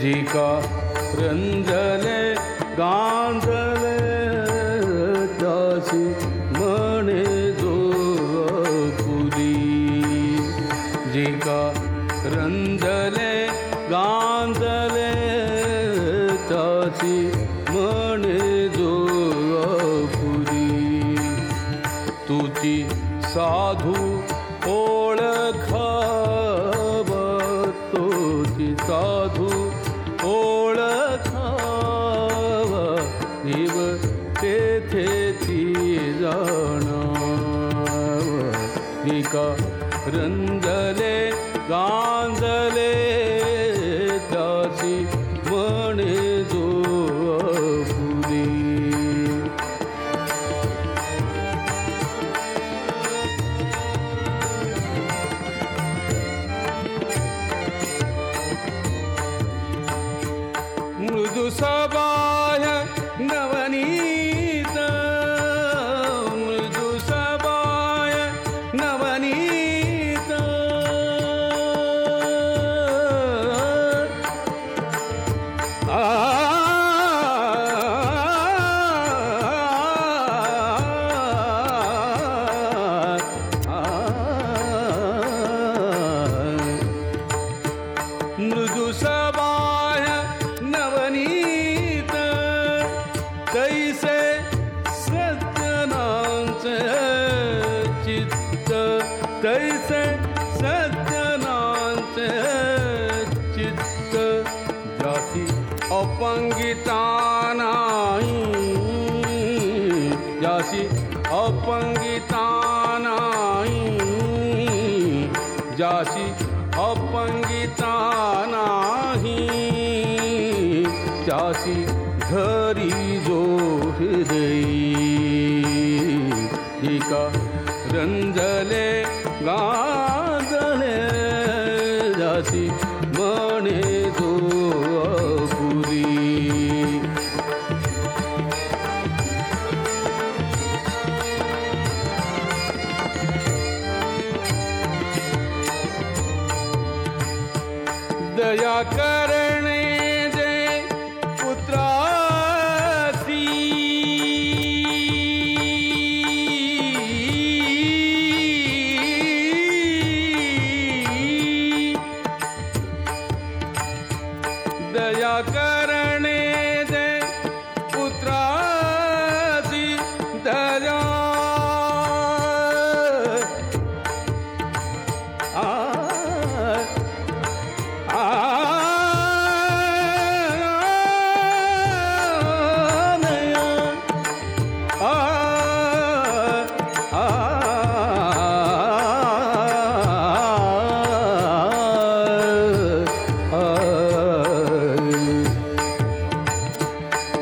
जिका रंजले गांधले दासी पुरी। जिका दासी मने जो निका रंजले अपंगिता नाही जाती अपंगिता नाही जाशी अपंगिता नाही त्याशी धरी जो हृदय एका रंजले का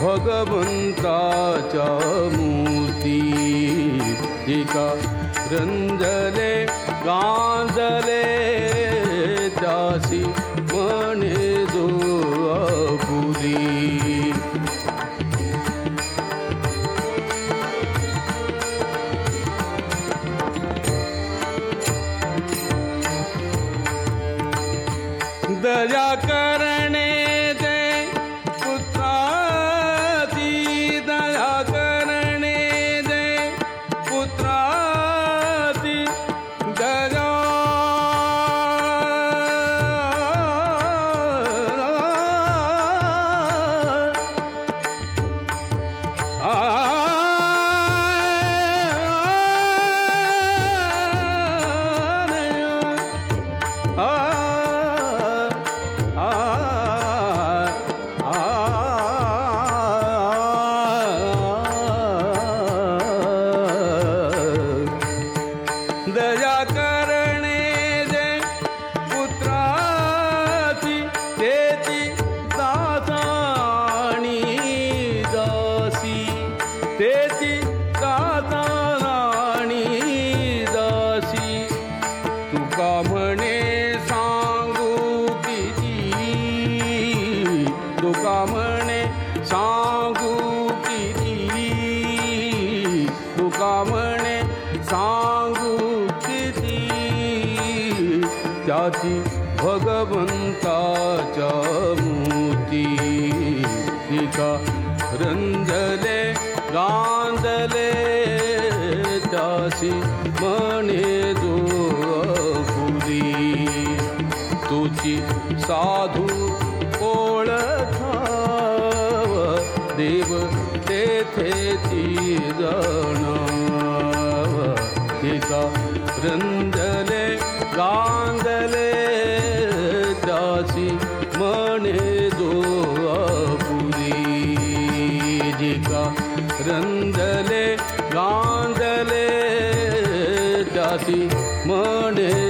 भगवंताच्या मूर्ती एका रंजले गांजले त्यासी कारण त्याची भगवंताच्या मूर्ती तिका रंजले गांधले त्यासी म्हणे जो फुली तुझी साधू ओळखाव, देव तेथे ती जणाव तिका रंजले गांधले रंजले गांधले दासी म्हणे